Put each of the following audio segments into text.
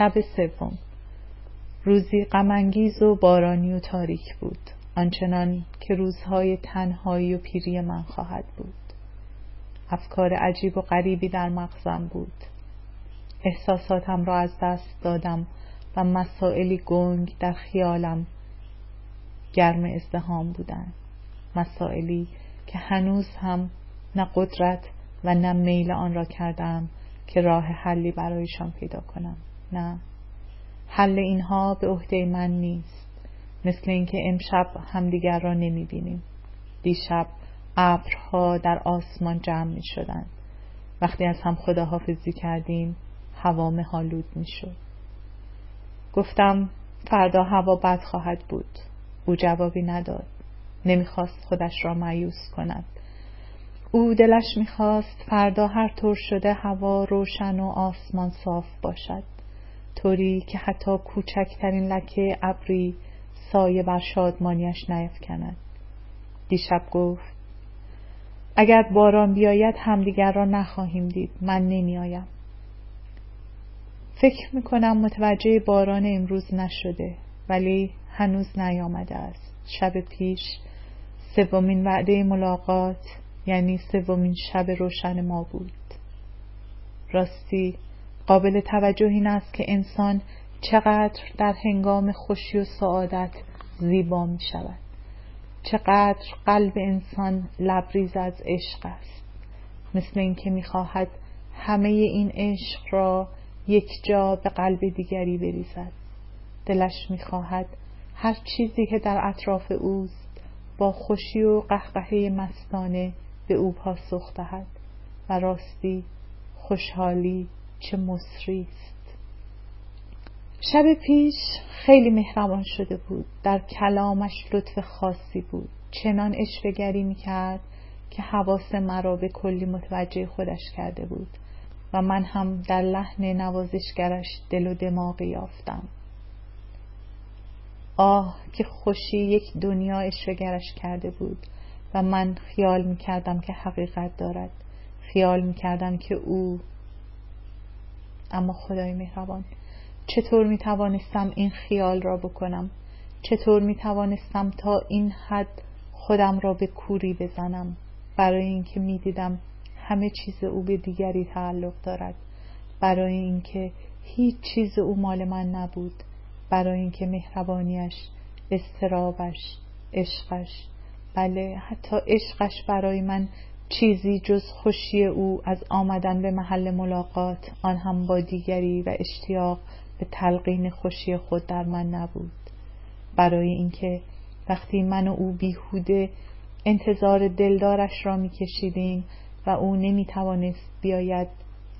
شب سوم. روزی غمانگیز و بارانی و تاریک بود آنچنان که روزهای تنهایی و پیری من خواهد بود. افکار عجیب و غریبی در مغزم بود. احساساتم را از دست دادم و مسائلی گنگ در خیالم گرم ازدهام بودند. مسائلی که هنوز هم نه قدرت و نه میل آن را کردم که راه حلی برایشان پیدا کنم. نه. حل اینها به عهده من نیست. مثل اینکه امشب همدیگر را نمی بینیم دیشب ابرها در آسمان جمع می شدند وقتی از هم خداحافظی کردیم هوا مهالود می شد گفتم فردا هوا بد خواهد بود. او جوابی نداد. نمی‌خواست خودش را مایوس کند. او دلش می‌خواست فردا هر طور شده هوا روشن و آسمان صاف باشد. طوری که حتی کوچکترین لکه ابری سایه بر شادمانیش نیفکند دیشب گفت اگر باران بیاید همدیگر را نخواهیم دید من نمیآیم. فکر می‌کنم متوجه باران امروز نشده ولی هنوز نیامده است. شب پیش سومین وعده ملاقات یعنی سومین شب روشن ما بود. راستی قابل توجه این است که انسان چقدر در هنگام خوشی و سعادت زیبا می شود. چقدر قلب انسان لبریز از عشق است. مثل اینکه می‌خواهد همه این عشق را یک جا به قلب دیگری بریزد. دلش می‌خواهد هر چیزی که در اطراف اوست با خوشی و قهقهه مستانه به او پاسخ دهد و راستی خوشحالی چه مصری است. شب پیش خیلی مهربان شده بود. در کلامش لطف خاصی بود. چنان اشوهگری می‌کرد که حواس مرا به کلی متوجه خودش کرده بود و من هم در لحن نوازشگرش دل و دماغی یافتم. آه که خوشی یک دنیا اشوهگرش کرده بود و من خیال می‌کردم که حقیقت دارد. خیال می‌کردم که او اما خدای مهربان چطور می توانستم این خیال را بکنم؟ چطور می توانستم تا این حد خودم را به کوری بزنم؟ برای اینکه می دیدم همه چیز او به دیگری تعلق دارد. برای اینکه هیچ چیز او مال من نبود. برای اینکه مهربانیش استرابش عشقش. بله حتی عشقش برای من چیزی جز خوشی او از آمدن به محل ملاقات آن هم با دیگری و اشتیاق به تلقین خوشی خود در من نبود. برای اینکه وقتی من و او بیهوده انتظار دلدارش را میکشیدیم و او نمی‌توانست بیاید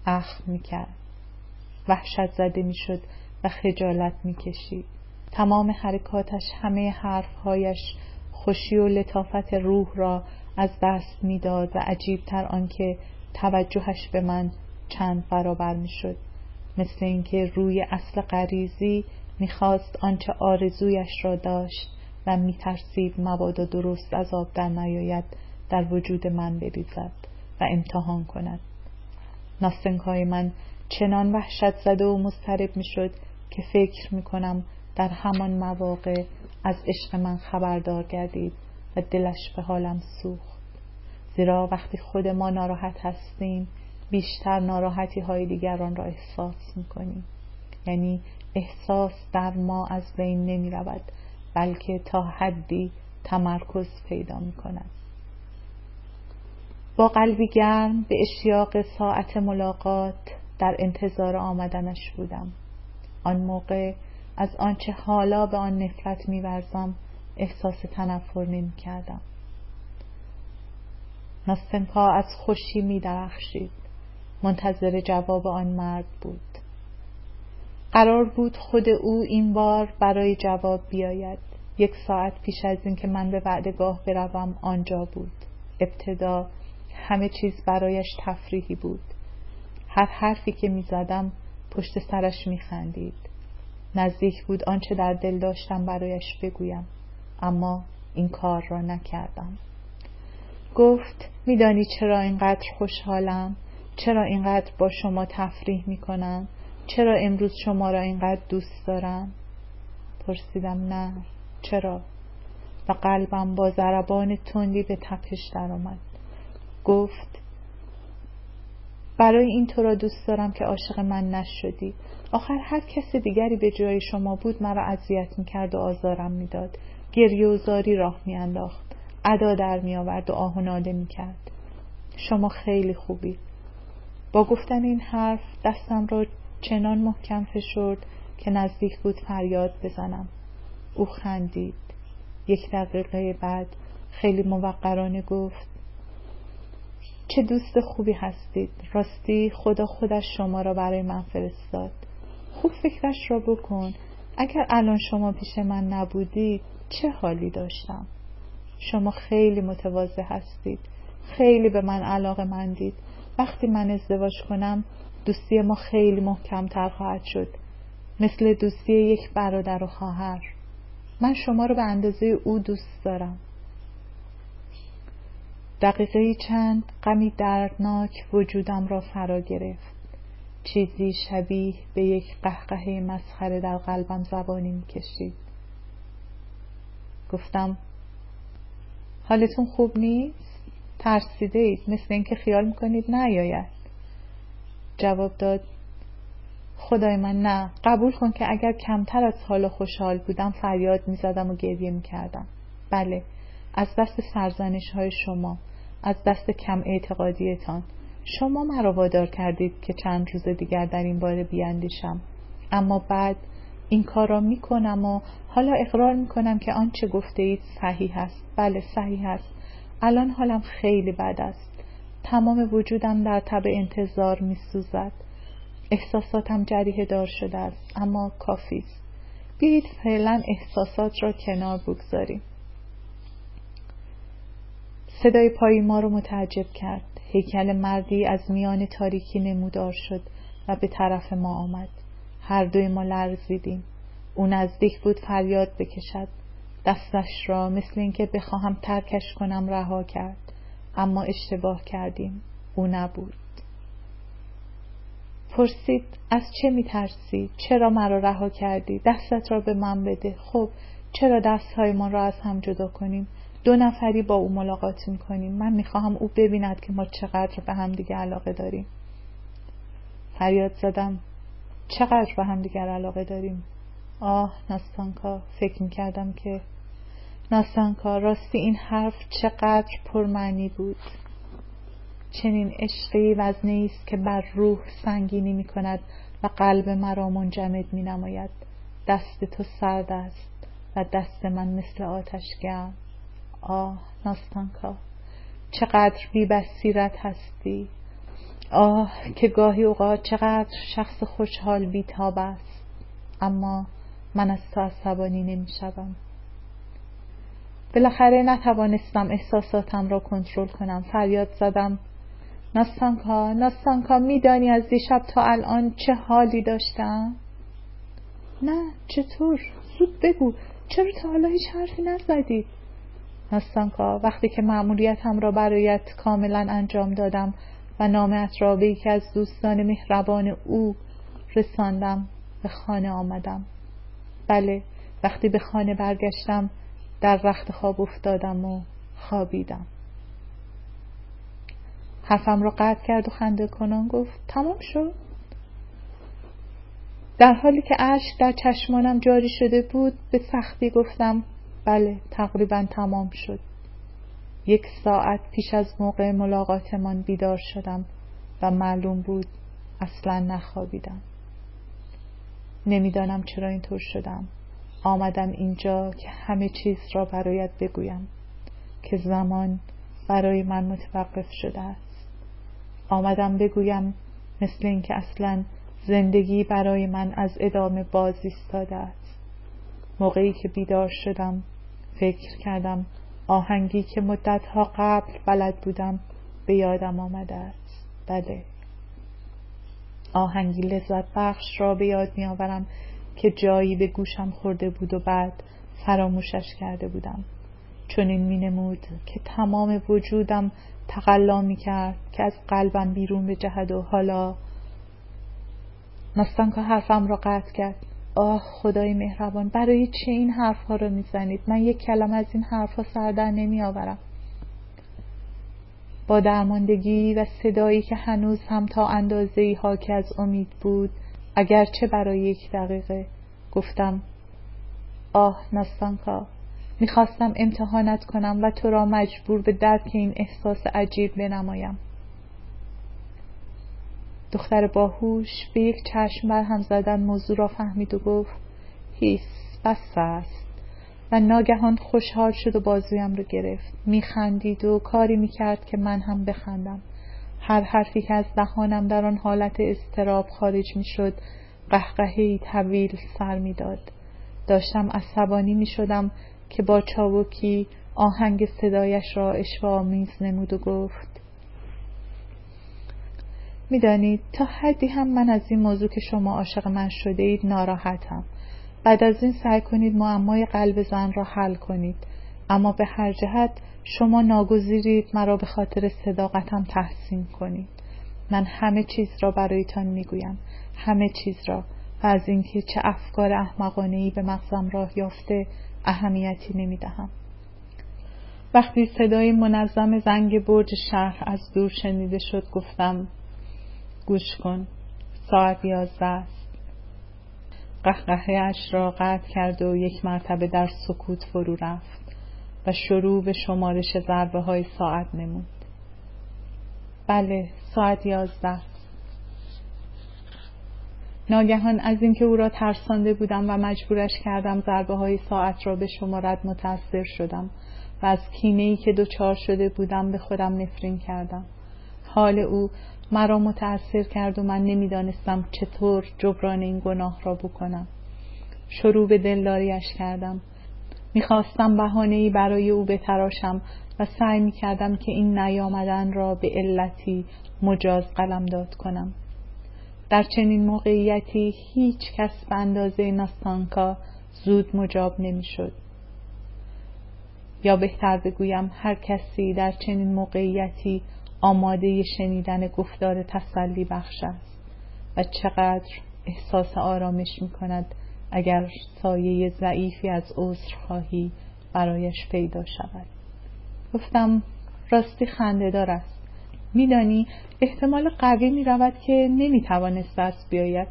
اخم می‌کرد. وحشت زده می‌شد و خجالت می‌کشید. تمام حرکاتش همه حرفهایش خوشی و لطافت روح را از دست می‌داد و عجیبتر آنکه توجهش به من چند برابر می‌شد. مثل اینکه روی اصل غریزی می‌خواست آنچه آرزویش را داشت و میترسید مبادا درست از آب در نیاید در وجود من بریزد و امتحان کند. ناستنکای من چنان وحشت زده و مضطرب می‌شد که فکر می‌کنم در همان مواقع از عشق من خبردار گردید و دلش به حالم سوخت. زیرا وقتی خود ما ناراحت هستیم بیشتر ناراحتی های دیگران را احساس می‌کنیم. یعنی احساس در ما از بین نمی رود بلکه تا حدی تمرکز پیدا می کند با قلبی گرم به اشتیاق ساعت ملاقات در انتظار آمدنش بودم. آن موقع از آنچه حالا به آن نفرت میورزم احساس تنفر نمی کردم ناستنکا از خوشی می درخشید. منتظر جواب آن مرد بود. قرار بود خود او این بار برای جواب بیاید. یک ساعت پیش از اینکه من به وعدگاه بروم آنجا بود. ابتدا همه چیز برایش تفریحی بود. هر حرفی که می‌زدم پشت سرش میخندید نزدیک بود آنچه در دل داشتم برایش بگویم اما این کار را نکردم. گفت میدانی چرا اینقدر خوشحالم؟ چرا اینقدر با شما تفریح می‌کنم؟ چرا امروز شما را اینقدر دوست دارم؟ پرسیدم نه چرا؟ و قلبم با ضربان تندی به تپش درآمد. گفت برای این تو را دوست دارم که عاشق من نشدی. آخر هر کس دیگری به جای شما بود مرا اذیت می‌کرد و آزارم می‌داد. گریه و زاری راه میانداخت. ادا در میآورد و آه و ناله می‌کرد شما خیلی خوبی. با گفتن این حرف دستم را چنان محکم فشرد که نزدیک بود فریاد بزنم. او خندید. یک دقیقه بعد خیلی موقرانه گفت چه دوست خوبی هستید. راستی خدا خودش شما را برای من فرستاد. خوب فکرش را بکن. اگر الان شما پیش من نبودید چه حالی داشتم؟ شما خیلی متواضع هستید. خیلی به من علاقه مندید. وقتی من ازدواج کنم دوستی ما خیلی محکمتر خواهد شد. مثل دوستی یک برادر و خواهر. من شما رو به اندازه او دوست دارم. دقیقه چند غمی دردناک وجودم را فرا گرفت. چیزی شبیه به یک قهقه مسخره در قلبم زبانی می‌کشید. گفتم حالتون خوب نیست؟ ترسیده اید مثل اینکه خیال می‌کنید نیاید. جواب داد خدای من نه. قبول کن که اگر کمتر از حال خوشحال بودم فریاد می‌زدم و گریه می‌کردم. بله از دست سرزنش های شما از دست کم اعتقادیتان. شما مرا وادار کردید که چند روز دیگر در این باره بیاندیشم. اما بعد این کار را می کنم و حالا اقرار می کنم که آنچه گفته اید صحیح است. بله صحیح است. الان حالم خیلی بد است. تمام وجودم در تب انتظار می سوزد احساساتم جریه دار شده است اما کافی است. بیایید فعلا احساسات را کنار بگذاریم. صدای پای ما رو متعجب کرد. هیکل مردی از میان تاریکی نمودار شد و به طرف ما آمد. هر دوی ما لرزیدیم. او نزدیک بود فریاد بکشد. دستش را مثل اینکه بخواهم ترکش کنم رها کرد. اما اشتباه کردیم. او نبود. پرسید از چه میترسی؟ چرا مرا رها کردی؟ دستت را به من بده. خب چرا دستهایمان را از هم جدا کنیم؟ دو نفری با او ملاقات می‌کنیم. من می‌خواهم او ببیند که ما چقدر به هم دیگه علاقه داریم. فریاد زدم. چقدر به هم دیگر علاقه داریم؟ آه ناستانکا فکر می‌کردم که ناستانکا راستی این حرف چقدر پرمعنی بود. چنین عشقی وزنی است که بر روح سنگینی می کند و قلب مرا منجمد می نماید دست تو سرد است و دست من مثل آتش گرم. آه ناستانکا چقدر بی بسیرت هستی. آه که گاهی اوقات چقدر شخص خوشحال بیتاب است. اما من از تو عصبانی نمی شدم بالاخره نتوانستم احساساتم را کنترل کنم. فریاد زدم. ناستانکا ناستانکا میدانی از دیشب تا الان چه حالی داشتم؟ نه چطور؟ زود بگو. چرا تا حالا هیچ حرفی نزدی؟ ناستانکا وقتی که مأموریتم را برایت کاملا انجام دادم و نامت را به یکی از دوستان مهربان او رساندم به خانه آمدم. بله وقتی به خانه برگشتم در رخت خواب افتادم و خوابیدم. حرفم را قطع کرد و خنده کنان گفت تمام شد. در حالی که اشک در چشمانم جاری شده بود به سختی گفتم بله تقریبا تمام شد. یک ساعت پیش از موقع ملاقاتمان بیدار شدم و معلوم بود اصلا نخوابیدم. نمی‌دانم چرا اینطور شدم. آمدم اینجا که همه چیز را برایت بگویم که زمان برای من متوقف شده است. آمدم بگویم مثل اینکه اصلا زندگی برای من از ادامه باز ایستاده است. موقعی که بیدار شدم فکر کردم آهنگی که مدتها قبل بلد بودم به یادم آمده است. بله. آهنگی لذت بخش را به یاد می آورم که جایی به گوشم خورده بود و بعد فراموشش کرده بودم. چون این می نمود که تمام وجودم تقلا می کرد که از قلبم بیرون به جهد و حالا ناستانکا حرفم را قطع کرد. آه خدای مهربان برای چه این حرفها را می‌زنید؟ من یک کلم از این حرفها سر در نمیآورم. با درماندگی و صدایی که هنوز هم تا اندازه ای حاکی از امید بود اگرچه برای یک دقیقه؟ گفتم آه ناستانکا می‌خواستم امتحانت کنم و تو را مجبور به درک این احساس عجیب بنمایم. دختر باهوش به یک چشم بر هم زدن موضوع را فهمید و گفت هیس بس است. و ناگهان خوشحال شد و بازویم رو گرفت. میخندید و کاری می‌کرد که من هم بخندم. هر حرفی که از دهانم در آن حالت استراب خارج می‌شد قهقههای طویل سر می‌داد. داشتم عصبانی می‌شدم که با چابکی آهنگ صدایش را اشوامیز نمود و گفت می‌دانید تا حدی هم من از این موضوع که شما عاشق من شده اید ناراحتم. بعد از این سعی کنید معمای قلب زن را حل کنید. اما به هر جهت شما ناگزیرید مرا به خاطر صداقتم تحسین کنید. من همه چیز را برایتان می‌گویم. همه چیز را. و از اینکه چه افکار احمقانه ای به مغزم راه یافته اهمیتی نمی‌دهم. وقتی صدای منظم زنگ برج شهر از دور شنیده شد گفتم گوش کن. ساعت یازده است. قهقهه را قطع کرد و یک مرتبه در سکوت فرو رفت و شروع به شمارش ضربه های ساعت نمود. بله ساعت یازده. ناگهان از اینکه او را ترسانده بودم و مجبورش کردم ضربه های ساعت را به شمارت متأثر شدم و از کینه ای که دچار شده بودم به خودم نفرین کردم. حال او مرا متأثر کرد و من نمی‌دانستم چطور جبران این گناه را بکنم. شروع به دلداریش کردم. می‌خواستم بهانهای برای او بتراشم و سعی می‌کردم که این نیامدن را به علتی مجاز داد کنم. در چنین موقعیتی هیچ کس به اندازه ناستانکا زود مجاب نمی‌شد. یا بهتر بگویم هر کسی در چنین موقعیتی آماده شنیدن گفتار تسلی بخش است و چقدر احساس آرامش می کند اگر سایه ضعیفی از خواهی برایش پیدا شود. گفتم راستی خنده است. میدانی احتمال قوی می رود که نمی توانست بیاید.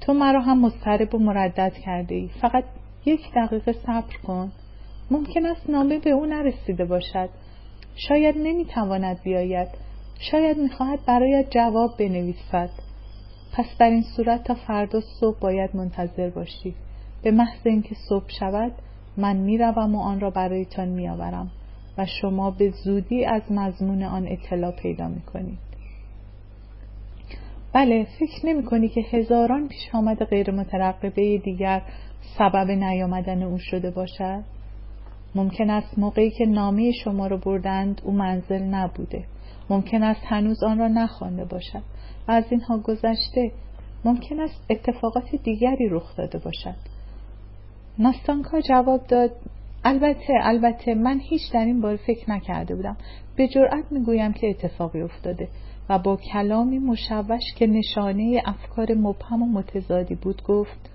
تو مرا هم مضطرب و مردد کرده ای فقط یک دقیقه صبر کن. ممکن است نامه به او نرسیده باشد. شاید نمی‌تواند بیاید. شاید می‌خواهد برایت جواب بنویسد. پس در این صورت تا فردا صبح باید منتظر باشی. به محض اینکه صبح شود من می‌روم و آن را برایتان میآورم و شما به زودی از مضمون آن اطلاع پیدا می‌کنید. بله فکر نمی کنی که هزاران پیش آمد غیر دیگر سبب نیامدن او شده باشد؟ ممکن است موقعی که نامه شما را بردند او منزل نبوده. ممکن است هنوز آن را نخوانده باشد. و از اینها گذشته ممکن است اتفاقات دیگری رخ داده باشد. ناستانکا جواب داد البته البته من هیچ در این باره فکر نکرده بودم. به جرأت می‌گویم که اتفاقی افتاده و با کلامی مشوش که نشانه افکار مبهم و متضادی بود گفت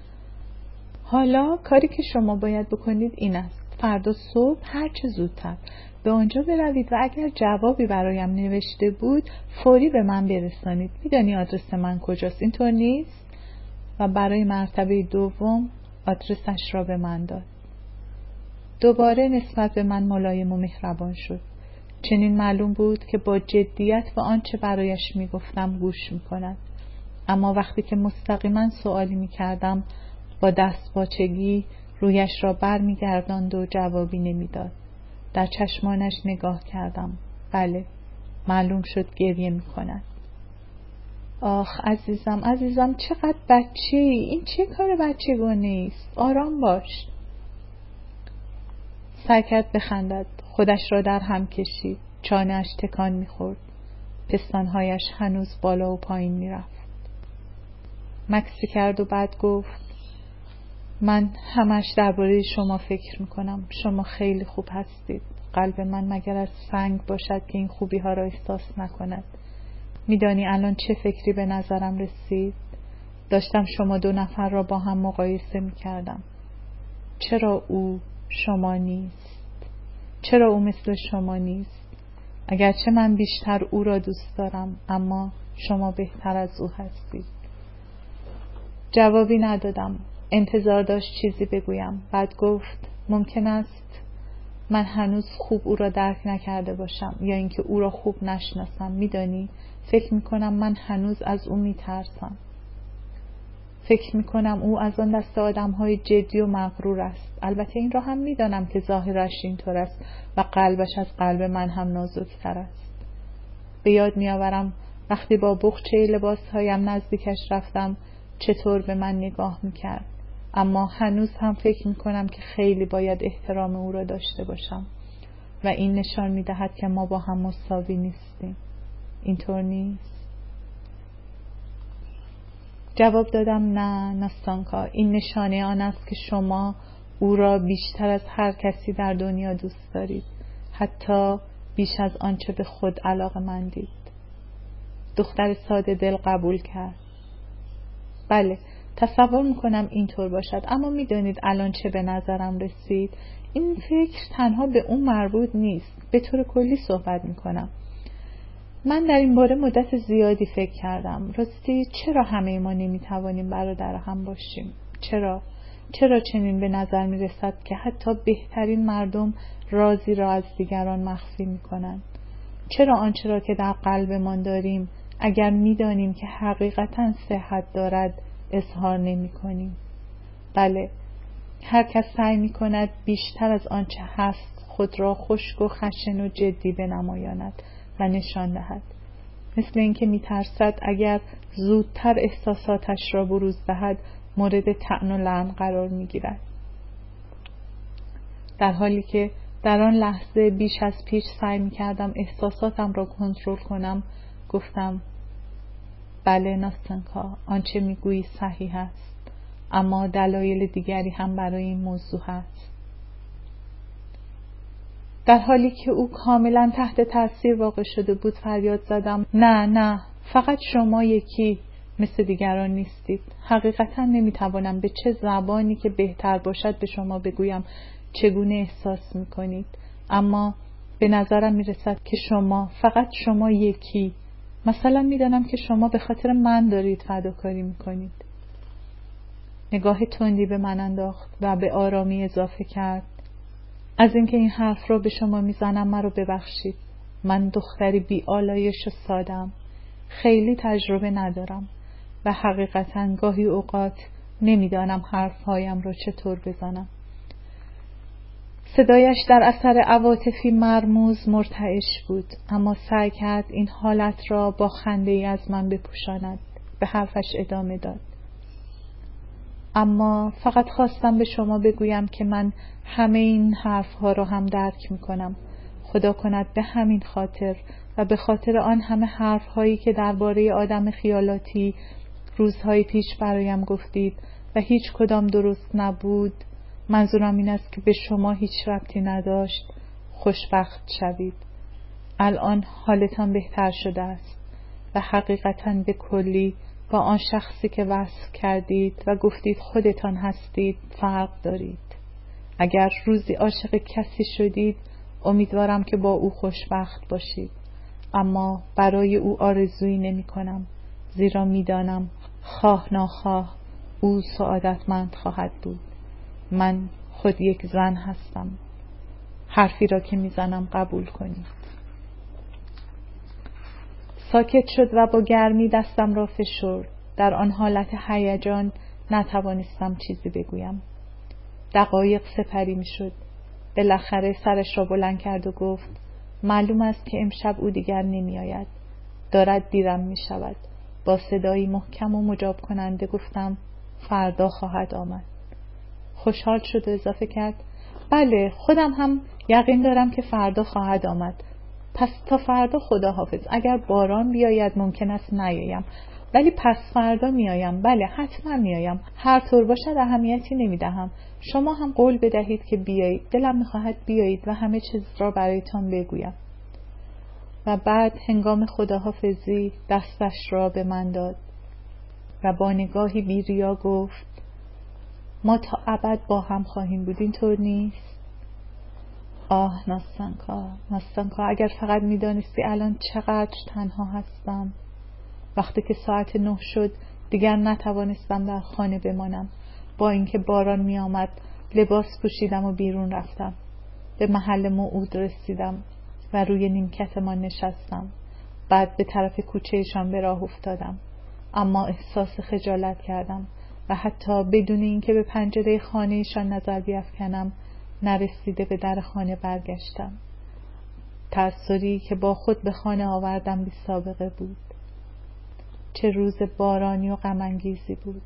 حالا کاری که شما باید بکنید این است. فردا صبح هر چه زودتر. به آنجا بروید و اگر جوابی برایم نوشته بود فوری به من برسانید. میدانی آدرس من کجاست؟ اینطور نیست؟ و برای مرتبه دوم آدرسش را به من داد. دوباره نسبت به من ملایم و مهربان شد. چنین معلوم بود که با جدیت و آنچه برایش می‌گفتم گوش می‌کند. اما وقتی که مستقیما سوالی می‌کردم با دست باچگی رویش را بر میگرداند و جوابی نمی‌داد. در چشمانش نگاه کردم. بله معلوم شد گریه می کند آخ عزیزم عزیزم چقدر بچه ای؟ این چه کار بچگانه است؟ آرام باش. کرد بخندد. خودش را در هم کشید. چانهاش تکان می‌خورد. پستانهایش هنوز بالا و پایین می‌رفت. مکسی کرد و بعد گفت من همش درباره شما فکر می‌کنم. شما خیلی خوب هستید. قلب من مگر از سنگ باشد که این خوبی ها را احساس نکند؟ میدانی الان چه فکری به نظرم رسید؟ داشتم شما دو نفر را با هم مقایسه می کردم چرا او شما نیست؟ چرا او مثل شما نیست؟ اگرچه من بیشتر او را دوست دارم اما شما بهتر از او هستید. جوابی ندادم. انتظار داشت چیزی بگویم. بعد گفت ممکن است من هنوز خوب او را درک نکرده باشم یا اینکه او را خوب نشناسم. میدانی؟ فکر می‌کنم من هنوز از او میترسم. فکر می‌کنم او از آن دست آدم های جدی و مغرور است. البته این را هم می‌دانم که ظاهرش اینطور است و قلبش از قلب من هم نازکتر است. به یاد میآورم وقتی با بخچه لباسهایم نزدیکش رفتم چطور به من نگاه می‌کرد. اما هنوز هم فکر می‌کنم که خیلی باید احترام او را داشته باشم. و این نشان می‌دهد که ما با هم مساوی نیستیم. اینطور نیست؟ جواب دادم نه نستانکا این نشانه آن است که شما او را بیشتر از هر کسی در دنیا دوست دارید. حتی بیش از آنچه به خود علاقه مندید. دختر ساده دل قبول کرد. بله تصور می‌کنم اینطور باشد. اما می‌دانید الان چه به نظرم رسید. این فکر تنها به اون مربوط نیست. به طور کلی صحبت می‌کنم. من در این باره مدت زیادی فکر کردم. راستی چرا همه ما نمی‌توانیم برادر هم باشیم؟ چرا؟ چرا چنین به نظر می رسد که حتی بهترین مردم رازی را از دیگران مخفی می کنند چرا آنچه را که در قلبمان داریم اگر می‌دانیم که حقیقتا صحت دارد اظهار نمی کنیم بله هر کس سعی می کند بیشتر از آنچه هست خود را خشک و خشن و جدی بنمایاند و نشان دهد. مثل اینکه میترسد اگر زودتر احساساتش را بروز دهد مورد تعن و لعن قرار می‌گیرد. در حالی که در آن لحظه بیش از پیش سعی می کردم احساساتم را کنترل کنم گفتم بله ناستنکا آنچه می‌گویی صحیح است. اما دلایل دیگری هم برای این موضوع هست. در حالی که او کاملا تحت تاثیر واقع شده بود فریاد زدم نه نه فقط شما یکی مثل دیگران نیستید. حقیقتا نمی‌توانم به چه زبانی که بهتر باشد به شما بگویم چگونه احساس می‌کنید. اما به نظرم می‌رسد که شما فقط شما یکی مثلا می‌دانم که شما به خاطر من دارید فداکاری می‌کنید. نگاه تندی به من انداخت و به آرامی اضافه کرد. از اینکه این حرف را به شما می‌زنم مرا ببخشید. من دختری بی آلایش و سادم. خیلی تجربه ندارم و حقیقتا گاهی اوقات نمی‌دانم حرفهایم را چطور بزنم. صدایش در اثر عواطفی مرموز مرتعش بود اما سعی کرد این حالت را با خنده ای از من بپوشاند به حرفش ادامه داد. اما فقط خواستم به شما بگویم که من همه این حرفها را هم درک می کنم خدا کند به همین خاطر و به خاطر آن همه حرف هایی که درباره آدم خیالاتی روزهای پیش برایم گفتید و هیچ کدام درست نبود منظورم این است که به شما هیچ ربطی نداشت. خوشبخت شوید. الان حالتان بهتر شده است و حقیقتا به کلی با آن شخصی که وصف کردید و گفتید خودتان هستید فرق دارید. اگر روزی عاشق کسی شدید امیدوارم که با او خوشبخت باشید. اما برای او آرزویی نمی کنم زیرا می‌دانم خواه ناخواه او سعادتمند خواهد بود. من خود یک زن هستم. حرفی را که می‌زنم قبول کنید. ساکت شد و با گرمی دستم را فشرد. در آن حالت هیجان نتوانستم چیزی بگویم. دقایق سپری می‌شد. بالاخره سرش را بلند کرد و گفت معلوم است که امشب او دیگر نمیآید. دارد دیرم می شود با صدایی محکم و مجاب کننده گفتم فردا خواهد آمد. خوشحال شد و اضافه کرد. بله خودم هم یقین دارم که فردا خواهد آمد. پس تا فردا خدا حافظ اگر باران بیاید ممکن است نیایم. ولی پس فردا میایم. بله حتما میایم. هر طور باشد اهمیتی نمی‌دهم. شما هم قول بدهید که بیایید. دلم می‌خواهد بیایید و همه چیز را برایتان بگویم. و بعد هنگام خداحافظی دستش را به من داد و با نگاهی بیریا گفت ما تا ابد با هم خواهیم بود. اینطور نیست؟ آه ناستانکا ناستانکا اگر فقط می‌دانستی الان چقدر تنها هستم. وقتی که ساعت نه شد دیگر نتوانستم در خانه بمانم. با اینکه باران می آمد لباس پوشیدم و بیرون رفتم. به محل موعود رسیدم و روی نیمکت ما نشستم. بعد به طرف کوچهشان به راه افتادم. اما احساس خجالت کردم. و حتی بدون اینکه به پنجره خانهشان نظر بیافکنم نرسیده به در خانه برگشتم. تأثری که با خود به خانه آوردم بی سابقه بود. چه روز بارانی و غمانگیزی بود.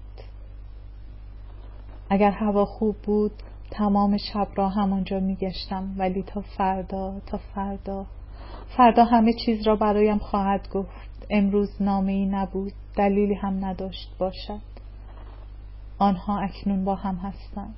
اگر هوا خوب بود تمام شب را همانجا میگشتم ولی تا فردا تا فردا. فردا همه چیز را برایم خواهد گفت. امروز نامه ای نبود دلیلی هم نداشت باشد. آنها اکنون با هم هستند.